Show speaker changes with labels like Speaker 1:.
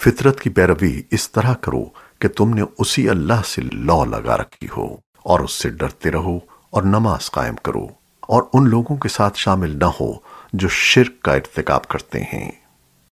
Speaker 1: فطرت کی پیروی اس طرح کرو کہ تم نے اسی اللہ سے لو لگا رکھی ہو اور اس سے ڈرتے رہو اور نماز قائم کرو اور ان لوگوں کے ساتھ شامل نہ ہو جو شرک کا ارتکاب کرتے ہیں۔